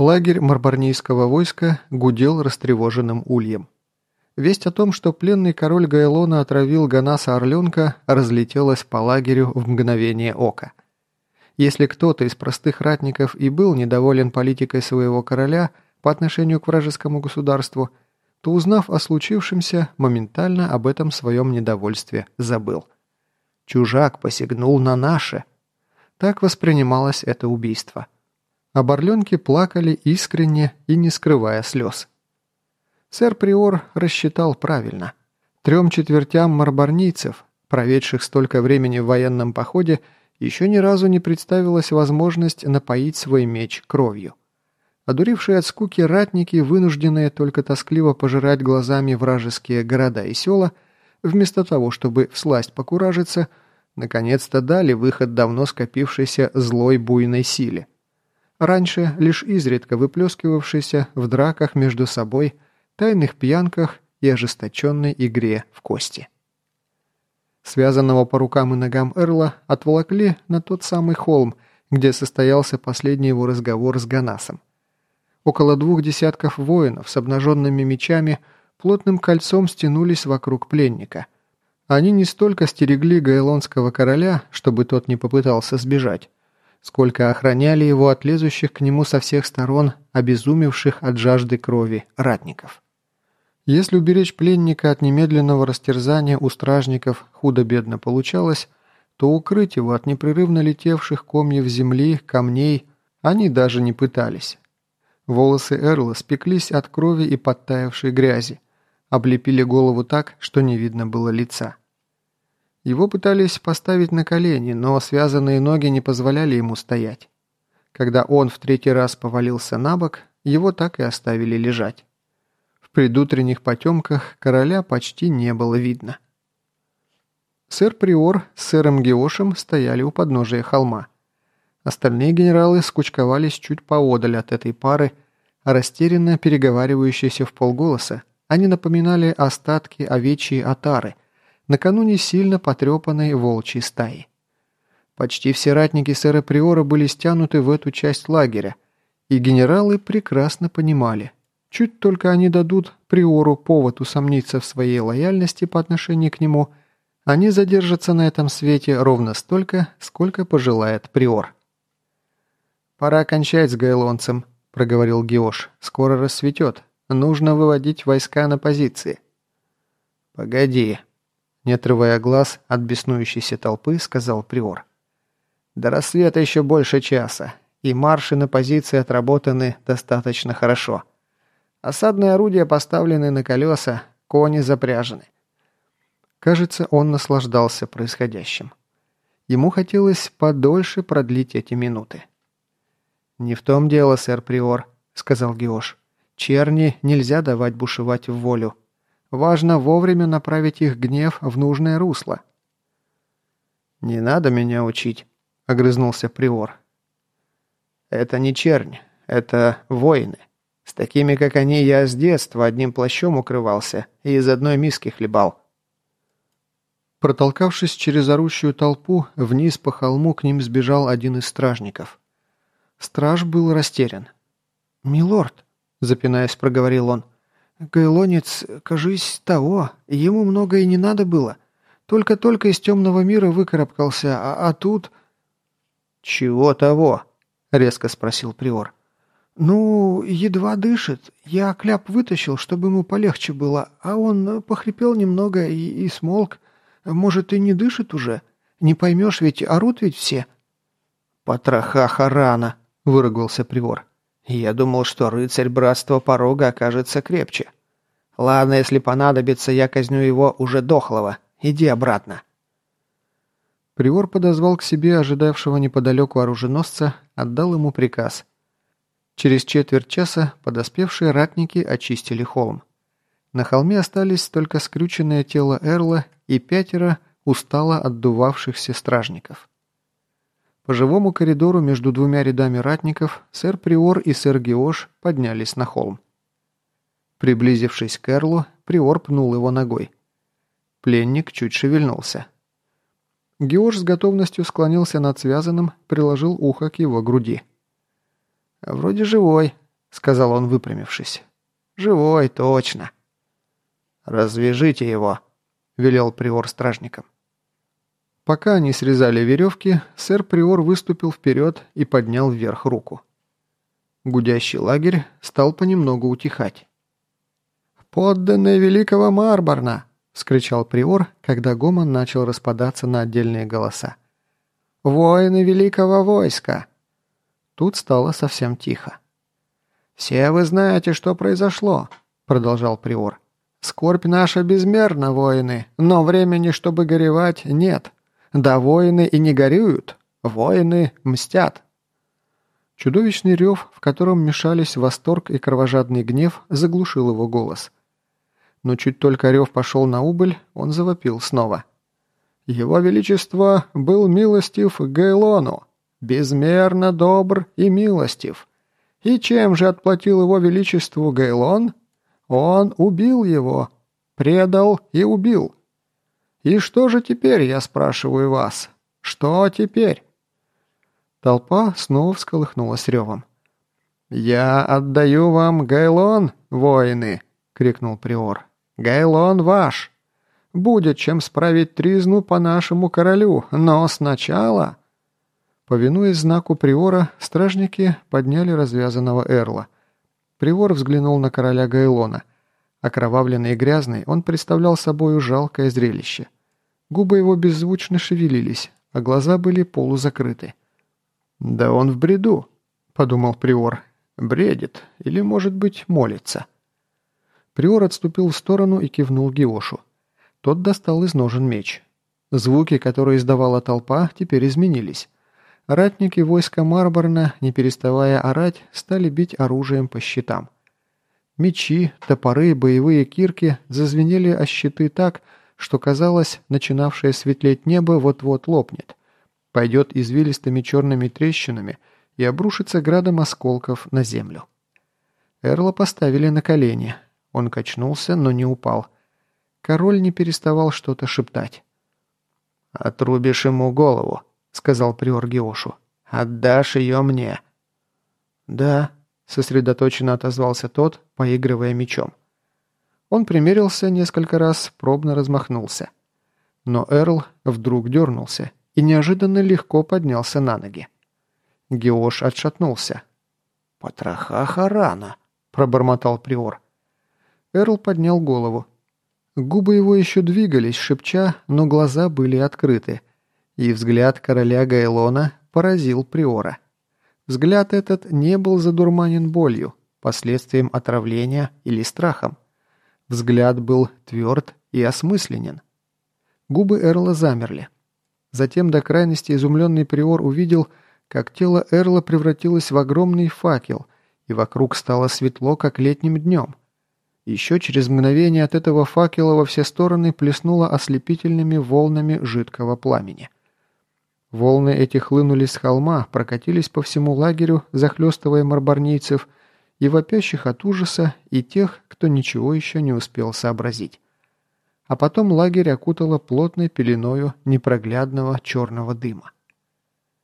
Лагерь марбарнийского войска гудел растревоженным ульем. Весть о том, что пленный король Гайлона отравил Ганаса Орленка, разлетелась по лагерю в мгновение ока. Если кто-то из простых ратников и был недоволен политикой своего короля по отношению к вражескому государству, то, узнав о случившемся, моментально об этом своем недовольстве забыл. «Чужак посягнул на наше!» Так воспринималось это убийство. А борленки плакали искренне и не скрывая слез. Сэр Приор рассчитал правильно. Трем четвертям марбарнийцев, проведших столько времени в военном походе, еще ни разу не представилась возможность напоить свой меч кровью. Одурившие от скуки ратники, вынужденные только тоскливо пожирать глазами вражеские города и села, вместо того, чтобы всласть покуражиться, наконец-то дали выход давно скопившейся злой буйной силе. Раньше лишь изредка выплескивавшейся в драках между собой, тайных пьянках и ожесточенной игре в кости. Связанного по рукам и ногам Эрла отволокли на тот самый холм, где состоялся последний его разговор с Ганасом. Около двух десятков воинов с обнаженными мечами плотным кольцом стянулись вокруг пленника. Они не столько стерегли гайлонского короля, чтобы тот не попытался сбежать, сколько охраняли его от лезущих к нему со всех сторон, обезумевших от жажды крови ратников. Если уберечь пленника от немедленного растерзания у стражников худо-бедно получалось, то укрыть его от непрерывно летевших комьев земли, камней они даже не пытались. Волосы Эрла спеклись от крови и подтаявшей грязи, облепили голову так, что не видно было лица. Его пытались поставить на колени, но связанные ноги не позволяли ему стоять. Когда он в третий раз повалился на бок, его так и оставили лежать. В предутренних потемках короля почти не было видно. Сэр Приор с сэром Геошем стояли у подножия холма. Остальные генералы скучковались чуть поодаль от этой пары, растерянно переговаривающиеся в полголоса, они напоминали остатки овечьей отары, накануне сильно потрепанной волчьей стаи. Почти все ратники сэра Приора были стянуты в эту часть лагеря, и генералы прекрасно понимали, чуть только они дадут Приору повод усомниться в своей лояльности по отношению к нему, они задержатся на этом свете ровно столько, сколько пожелает Приор. «Пора кончать с гайлонцем», – проговорил Геош. «Скоро рассветет. Нужно выводить войска на позиции». «Погоди», – не отрывая глаз от беснующейся толпы, сказал Приор. «До рассвета еще больше часа, и марши на позиции отработаны достаточно хорошо. Осадные орудия поставлены на колеса, кони запряжены». Кажется, он наслаждался происходящим. Ему хотелось подольше продлить эти минуты. «Не в том дело, сэр Приор», — сказал Геош. «Черни нельзя давать бушевать в волю. Важно вовремя направить их гнев в нужное русло». «Не надо меня учить», — огрызнулся Приор. «Это не чернь, это воины. С такими, как они, я с детства одним плащом укрывался и из одной миски хлебал». Протолкавшись через орущую толпу, вниз по холму к ним сбежал один из стражников. Страж был растерян. «Милорд», — запинаясь, проговорил он, — «гайлонец, кажись, того, ему много и не надо было. Только-только из темного мира выкарабкался, а, а тут...» «Чего того?» — резко спросил Приор. «Ну, едва дышит. Я кляп вытащил, чтобы ему полегче было, а он похрипел немного и, и смолк. Может, и не дышит уже? Не поймешь, ведь орут ведь все». «Потроха Харана!» – выругался Привор. «Я думал, что рыцарь Братства Порога окажется крепче. Ладно, если понадобится, я казню его уже дохлого. Иди обратно». Привор подозвал к себе ожидавшего неподалеку оруженосца, отдал ему приказ. Через четверть часа подоспевшие ратники очистили холм. На холме остались только скрюченное тело Эрла и пятеро устало отдувавшихся стражников. По живому коридору между двумя рядами ратников сэр Приор и сэр Геош поднялись на холм. Приблизившись к Эрлу, Приор пнул его ногой. Пленник чуть шевельнулся. Геош с готовностью склонился над связанным, приложил ухо к его груди. «Вроде живой», — сказал он, выпрямившись. «Живой, точно». «Развяжите его», — велел приор стражникам. Пока они срезали веревки, сэр Приор выступил вперед и поднял вверх руку. Гудящий лагерь стал понемногу утихать. «Подданные великого Марборна!» — вскричал Приор, когда гомон начал распадаться на отдельные голоса. «Воины великого войска!» Тут стало совсем тихо. «Все вы знаете, что произошло», — продолжал Приор. «Скорбь наша безмерна, воины, но времени, чтобы горевать, нет. Да воины и не горюют, воины мстят». Чудовищный рев, в котором мешались восторг и кровожадный гнев, заглушил его голос. Но чуть только рев пошел на убыль, он завопил снова. «Его Величество был милостив Гейлону, безмерно добр и милостив. И чем же отплатил его Величеству Гейлон? Он убил его, предал и убил». «И что же теперь, я спрашиваю вас? Что теперь?» Толпа снова всколыхнулась ревом. «Я отдаю вам Гайлон, воины!» — крикнул Приор. «Гайлон ваш! Будет чем справить тризну по нашему королю, но сначала...» Повинуясь знаку Приора, стражники подняли развязанного Эрла. Приор взглянул на короля Гайлона. Окровавленный и грязный, он представлял собою жалкое зрелище. Губы его беззвучно шевелились, а глаза были полузакрыты. «Да он в бреду», — подумал Приор. «Бредит. Или, может быть, молится». Приор отступил в сторону и кивнул Геошу. Тот достал из ножен меч. Звуки, которые издавала толпа, теперь изменились. Ратники войска Марборна, не переставая орать, стали бить оружием по щитам. Мечи, топоры, боевые кирки зазвенели о щиты так, что казалось, начинавшее светлеть небо вот-вот лопнет. Пойдет извилистыми черными трещинами и обрушится градом осколков на землю. Эрла поставили на колени. Он качнулся, но не упал. Король не переставал что-то шептать. «Отрубишь ему голову», — сказал приор Геошу. «Отдашь ее мне». «Да», сосредоточенно отозвался тот, поигрывая мечом. Он примерился несколько раз, пробно размахнулся. Но Эрл вдруг дернулся и неожиданно легко поднялся на ноги. Геош отшатнулся. «Потроха Харана!» – пробормотал Приор. Эрл поднял голову. Губы его еще двигались, шепча, но глаза были открыты, и взгляд короля Гайлона поразил Приора. Взгляд этот не был задурманен болью, последствием отравления или страхом. Взгляд был тверд и осмысленен. Губы Эрла замерли. Затем до крайности изумленный приор увидел, как тело Эрла превратилось в огромный факел, и вокруг стало светло, как летним днем. Еще через мгновение от этого факела во все стороны плеснуло ослепительными волнами жидкого пламени. Волны эти хлынули с холма, прокатились по всему лагерю, захлестывая марбарнийцев, и вопящих от ужаса, и тех, кто ничего еще не успел сообразить. А потом лагерь окутало плотной пеленою непроглядного черного дыма.